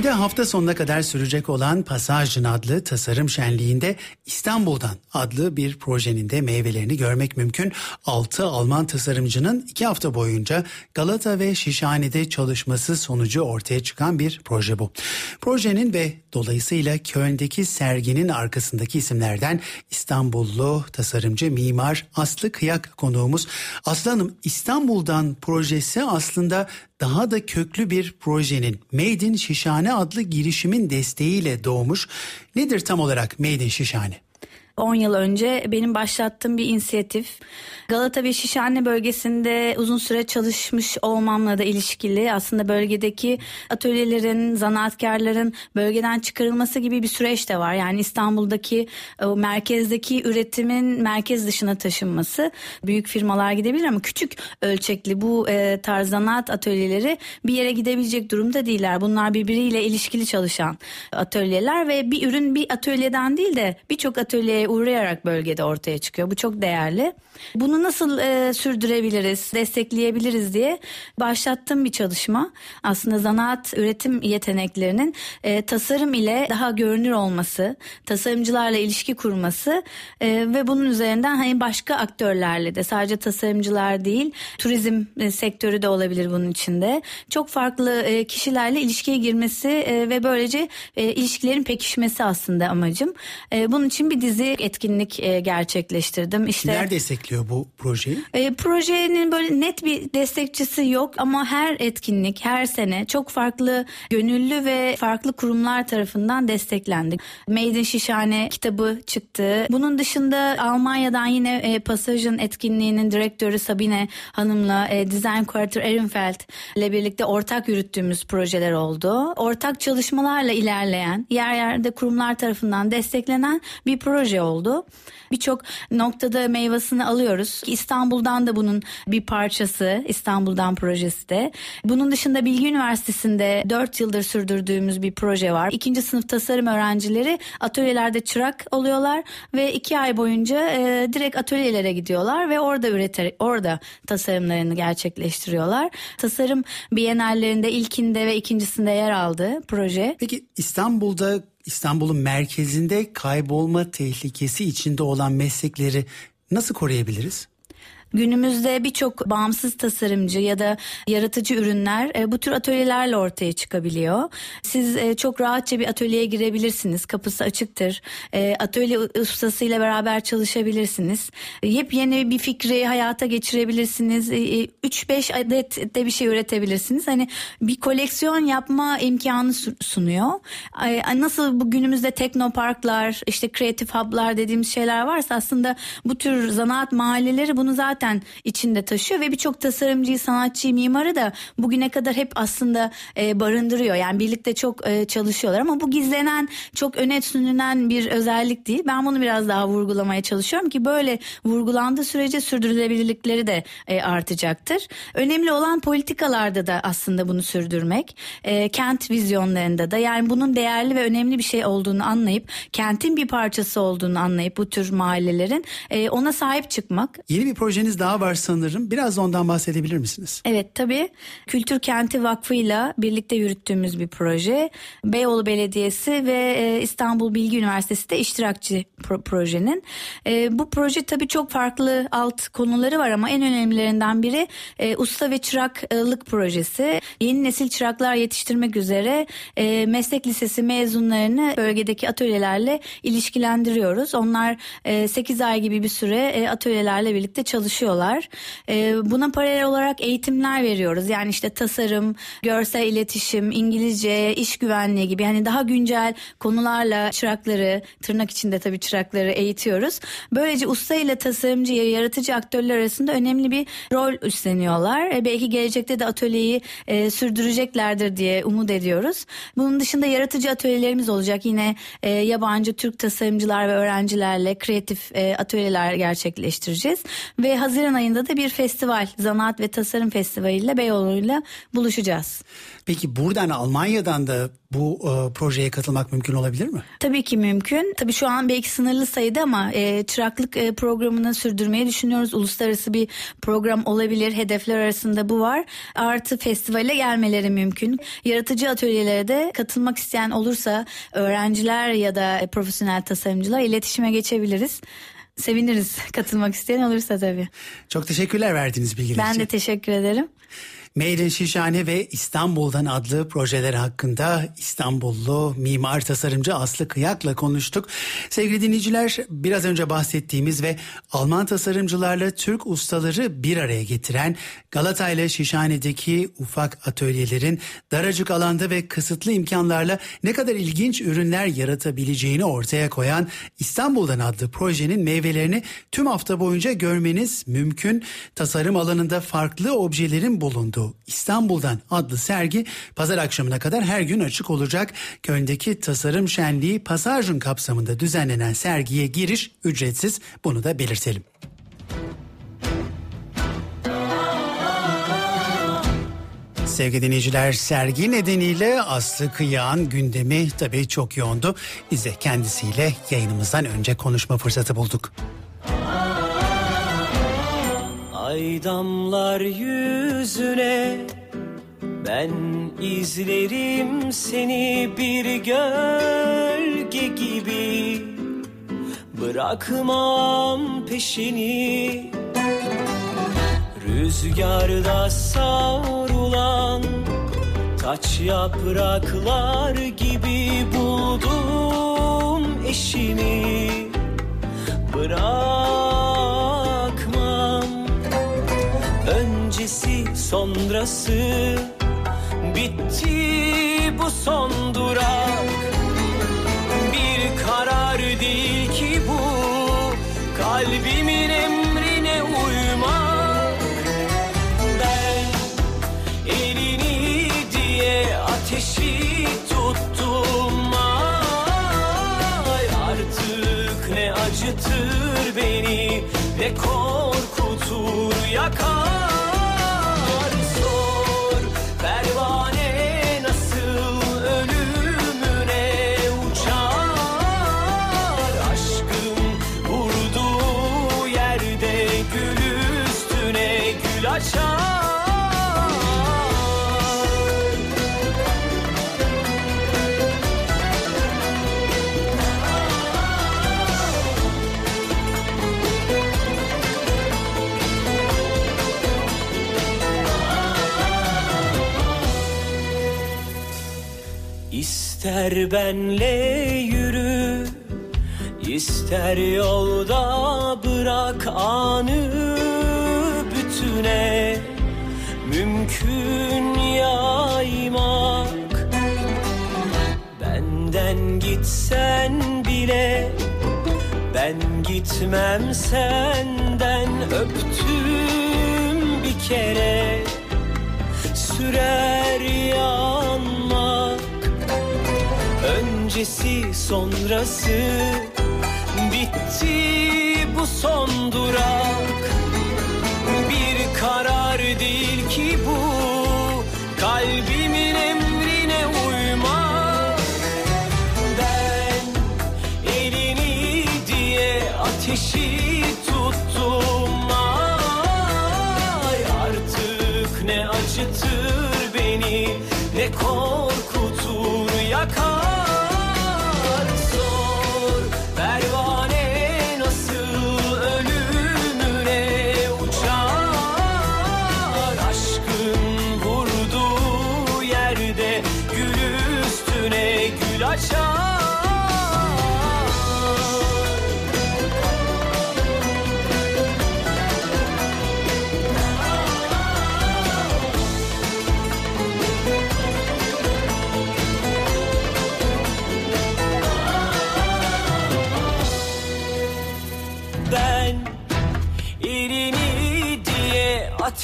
Köln'de hafta sonuna kadar sürecek olan Pasajın adlı tasarım şenliğinde İstanbul'dan adlı bir projenin de meyvelerini görmek mümkün. 6 Alman tasarımcının 2 hafta boyunca Galata ve Şişhane'de çalışması sonucu ortaya çıkan bir proje bu. Projenin ve dolayısıyla Köln'deki serginin arkasındaki isimlerden İstanbullu tasarımcı mimar Aslı Kıyak konuğumuz. Aslı Hanım İstanbul'dan projesi aslında daha da köklü bir projenin Made in Şişhane adlı girişimin desteğiyle doğmuş. Nedir tam olarak Made in Şişhane? 10 yıl önce benim başlattığım bir inisiyatif. Galata ve Şişhane bölgesinde uzun süre çalışmış olmamla da ilişkili. Aslında bölgedeki atölyelerin, zanaatkarların bölgeden çıkarılması gibi bir süreç de var. Yani İstanbul'daki o merkezdeki üretimin merkez dışına taşınması. Büyük firmalar gidebilir ama küçük ölçekli bu e, tarz zanaat atölyeleri bir yere gidebilecek durumda değiller. Bunlar birbiriyle ilişkili çalışan atölyeler ve bir ürün bir atölyeden değil de birçok atölyeye uğrayarak bölgede ortaya çıkıyor. Bu çok değerli. Bunu nasıl e, sürdürebiliriz, destekleyebiliriz diye başlattığım bir çalışma. Aslında zanaat üretim yeteneklerinin e, tasarım ile daha görünür olması, tasarımcılarla ilişki kurması e, ve bunun üzerinden hani başka aktörlerle de sadece tasarımcılar değil, turizm e, sektörü de olabilir bunun içinde. Çok farklı e, kişilerle ilişkiye girmesi e, ve böylece e, ilişkilerin pekişmesi aslında amacım. E, bunun için bir dizi etkinlik e, gerçekleştirdim. İşte Kimler destekliyor bu projeyi? e, projenin böyle net bir destekçisi yok ama her etkinlik her sene çok farklı gönüllü ve farklı kurumlar tarafından desteklendi. Made Şişhane kitabı çıktı. Bunun dışında Almanya'dan yine e, Passage'ın etkinliğinin direktörü Sabine Hanım'la e, Design Quarter Ehrenfeld ile birlikte ortak yürüttüğümüz projeler oldu. Ortak çalışmalarla ilerleyen, yer yerde kurumlar tarafından desteklenen bir proje oldu. Birçok noktada meyvasını alıyoruz. İstanbul'dan da bunun bir parçası, İstanbul'dan projesi de. Bunun dışında Bilgi Üniversitesi'nde 4 yıldır sürdürdüğümüz bir proje var. İkinci sınıf tasarım öğrencileri atölyelerde çırak oluyorlar ve iki ay boyunca e, direkt atölyelere gidiyorlar ve orada üreter, orada tasarımlarını gerçekleştiriyorlar. Tasarım bienallerinde ilkinde ve ikincisinde yer aldı proje. Peki İstanbul'da İstanbul'un merkezinde kaybolma tehlikesi içinde olan meslekleri nasıl koruyabiliriz? Günümüzde birçok bağımsız tasarımcı ya da yaratıcı ürünler e, bu tür atölyelerle ortaya çıkabiliyor. Siz e, çok rahatça bir atölyeye girebilirsiniz. Kapısı açıktır. E, atölye ustasıyla beraber çalışabilirsiniz. Yepyeni bir fikri hayata geçirebilirsiniz. E, e, 3-5 adet de bir şey üretebilirsiniz. Hani bir koleksiyon yapma imkanı su- sunuyor. Nasıl bu günümüzde teknoparklar, işte kreatif hub'lar dediğimiz şeyler varsa aslında bu tür zanaat mahalleleri bunu zaten içinde taşıyor ve birçok tasarımcıyı, sanatçıyı, mimarı da bugüne kadar hep aslında e, barındırıyor. Yani birlikte çok e, çalışıyorlar ama bu gizlenen, çok öne sürülen bir özellik değil. Ben bunu biraz daha vurgulamaya çalışıyorum ki böyle vurgulandığı sürece sürdürülebilirlikleri de e, artacaktır. Önemli olan politikalarda da aslında bunu sürdürmek. E, kent vizyonlarında da yani bunun değerli ve önemli bir şey olduğunu anlayıp kentin bir parçası olduğunu anlayıp bu tür mahallelerin e, ona sahip çıkmak. Yeni bir projeniz daha var sanırım. Biraz da ondan bahsedebilir misiniz? Evet tabii Kültür Kenti Vakfı'yla birlikte yürüttüğümüz bir proje. Beyoğlu Belediyesi ve e, İstanbul Bilgi Üniversitesi de iştirakçı pro- projenin. E, bu proje tabii çok farklı alt konuları var ama en önemlilerinden biri e, usta ve çıraklık projesi. Yeni nesil çıraklar yetiştirmek üzere meslek lisesi mezunlarını bölgedeki atölyelerle ilişkilendiriyoruz. Onlar e, 8 ay gibi bir süre atölyelerle birlikte çalışıyorlar. E, buna paralel olarak eğitimler veriyoruz. Yani işte tasarım, görsel iletişim, İngilizce, iş güvenliği gibi hani daha güncel konularla çırakları, tırnak içinde tabii çırakları eğitiyoruz. Böylece usta ile tasarımcı, yaratıcı aktörler arasında önemli bir rol üstleniyorlar. E, belki gelecekte de atölyeyi e, sürdüreceklerdir diye umut ediyoruz. Bunun dışında yaratıcı atölyelerimiz olacak. Yine e, yabancı Türk tasarımcılar ve öğrencilerle kreatif e, atölyeler gerçekleştireceğiz. Ve Haziran ayında da bir festival, Zanaat ve Tasarım Festivali ile Beyoğlu'yla buluşacağız. Peki buradan Almanya'dan da bu e, projeye katılmak mümkün olabilir mi? Tabii ki mümkün. Tabii şu an belki sınırlı sayıda ama e, çıraklık e, programını sürdürmeyi düşünüyoruz. Uluslararası bir program olabilir. Hedefler arasında bu var. Artı festivale gelmeleri mümkün. Yaratıcı atölyelere de katılmak isteyen olursa öğrenciler ya da e, profesyonel tasarımcılar iletişime geçebiliriz. Seviniriz katılmak isteyen olursa tabii. Çok teşekkürler verdiğiniz bilgiler Ben için. de teşekkür ederim. Made in Şişhane ve İstanbul'dan adlı projeler hakkında İstanbullu mimar tasarımcı Aslı Kıyak'la konuştuk. Sevgili dinleyiciler biraz önce bahsettiğimiz ve Alman tasarımcılarla Türk ustaları bir araya getiren Galata ile Şişhane'deki ufak atölyelerin daracık alanda ve kısıtlı imkanlarla ne kadar ilginç ürünler yaratabileceğini ortaya koyan İstanbul'dan adlı projenin meyvelerini tüm hafta boyunca görmeniz mümkün. Tasarım alanında farklı objelerin bulunduğu İstanbul'dan adlı sergi pazar akşamına kadar her gün açık olacak. Köln'deki tasarım şenliği Pasajın kapsamında düzenlenen sergiye giriş ücretsiz bunu da belirtelim. Sevgili dinleyiciler sergi nedeniyle Aslı Kıyağan gündemi tabii çok yoğundu. Biz de kendisiyle yayınımızdan önce konuşma fırsatı bulduk. Ay damlar yüzüne ben izlerim seni bir gölge gibi. Bırakmam peşini. Rüzgarda savrulan taç yapraklar gibi buldum eşimi. Bırakmam sonrası bitti bu son durak. Bir karar değil ki bu kalbimin emrine uymak. Ben elini diye ateşi tuttum ay artık ne acıtır beni ne korkutur yakar İster benle yürü ister yolda bırak anı bütüne. Mümkün yaymak Benden gitsen bile Ben gitmem senden öptüm bir kere. Sürer yanmak Öncesi sonrası. Bitti bu son durak. Bir karar değil ki bu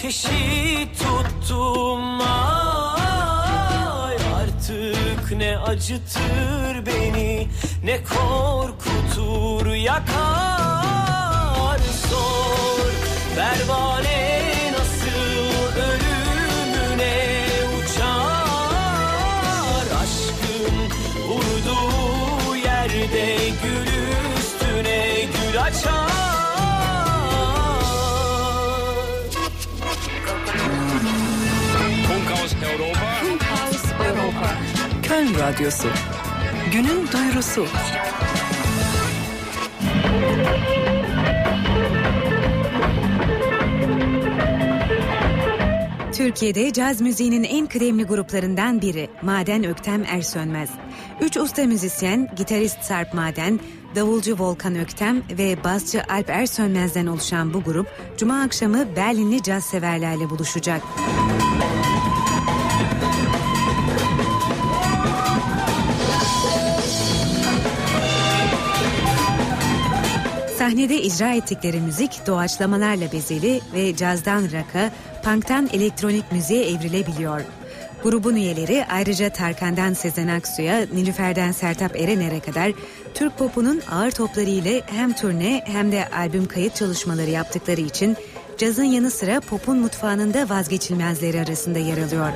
ateşi tuttum. Ay artık ne acıtır beni ne korkutur yakar. Sor pervane Europa. Europa. Köln Radyosu. Günün duyurusu. Türkiye'de caz müziğinin en kıdemli gruplarından biri Maden Öktem Ersönmez. Üç usta müzisyen, gitarist Sarp Maden, davulcu Volkan Öktem ve basçı Alp Ersönmez'den oluşan bu grup, Cuma akşamı Berlinli caz severlerle buluşacak. Sahnede icra ettikleri müzik doğaçlamalarla bezeli ve cazdan rock'a, punk'tan elektronik müziğe evrilebiliyor. Grubun üyeleri ayrıca Tarkan'dan Sezen Aksu'ya, Nilüfer'den Sertap Erener'e kadar Türk popunun ağır topları ile hem turne hem de albüm kayıt çalışmaları yaptıkları için cazın yanı sıra popun mutfağının da vazgeçilmezleri arasında yer alıyor.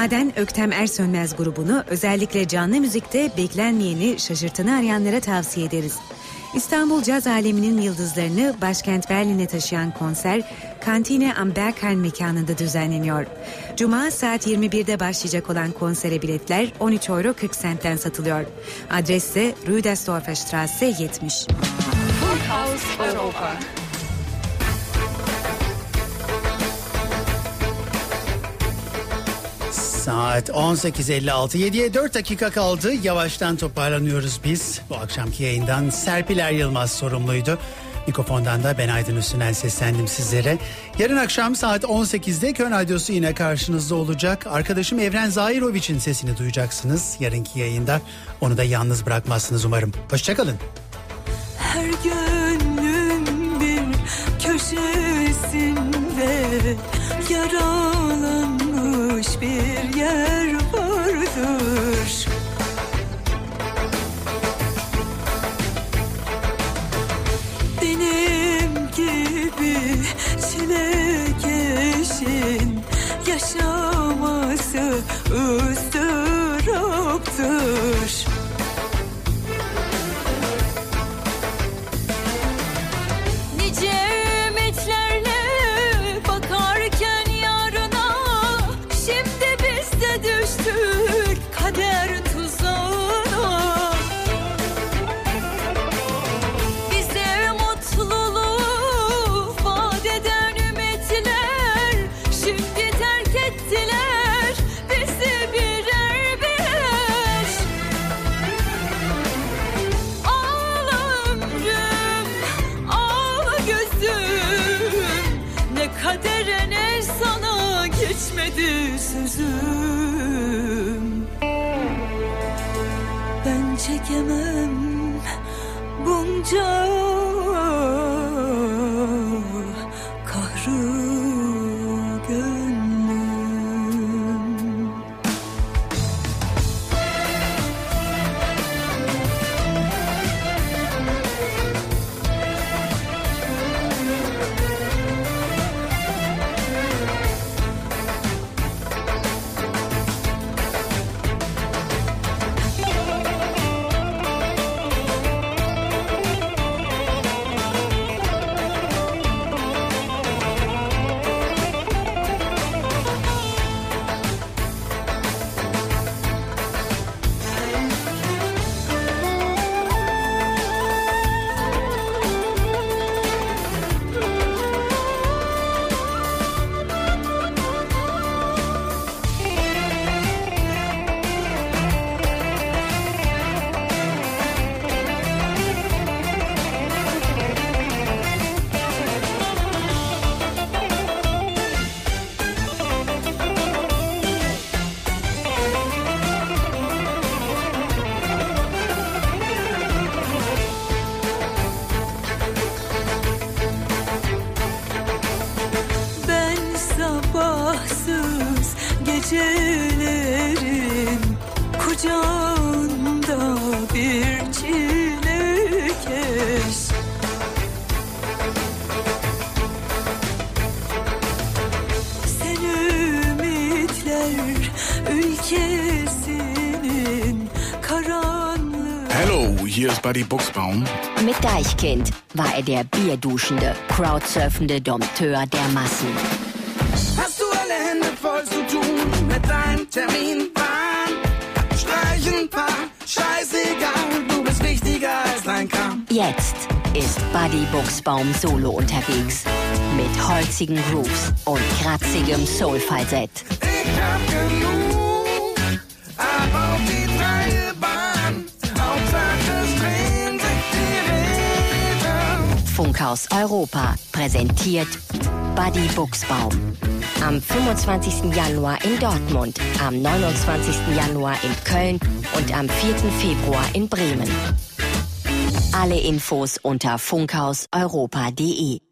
Maden Öktem Ersönmez grubunu özellikle canlı müzikte beklenmeyeni, şaşırtanı arayanlara tavsiye ederiz. İstanbul caz aleminin yıldızlarını başkent Berlin'e taşıyan konser Kantine am Berghain mekanında düzenleniyor. Cuma saat 21'de başlayacak olan konsere biletler 13 euro 40 sentten satılıyor. Adres ise Rüdersdorfer Straße 70. Funkhaus Europa. Saat 18.56. 7'ye 4 dakika kaldı. Yavaştan toparlanıyoruz biz. Bu akşamki yayından Serpil Er Yılmaz sorumluydu. Mikrofondan da ben Aydın Üstünen seslendim sizlere. Yarın akşam saat 18'de Köln Radyosu yine karşınızda olacak. Arkadaşım Evren Zahiroviç'in sesini duyacaksınız yarınki yayında. Onu da yalnız bırakmazsınız umarım. Hoşçakalın. Her gönlün bir köşesinde yaralanmış bir Deichkind war er der bierduschende, crowdsurfende Dompteur der Massen. Hast du alle Hände voll zu tun mit deinem Terminplan? Streichen paar, scheißegal, du bist wichtiger als dein Kram. Jetzt ist Buddy Buchsbaum solo unterwegs. Mit holzigen Grooves und kratzigem Soul-Falsett. Ich hab genug, Funkhaus Europa präsentiert Buddy Buchsbaum. Am 25. Januar in Dortmund, am 29. Januar in Köln und am 4. Februar in Bremen. Alle Infos unter funkhauseuropa.de.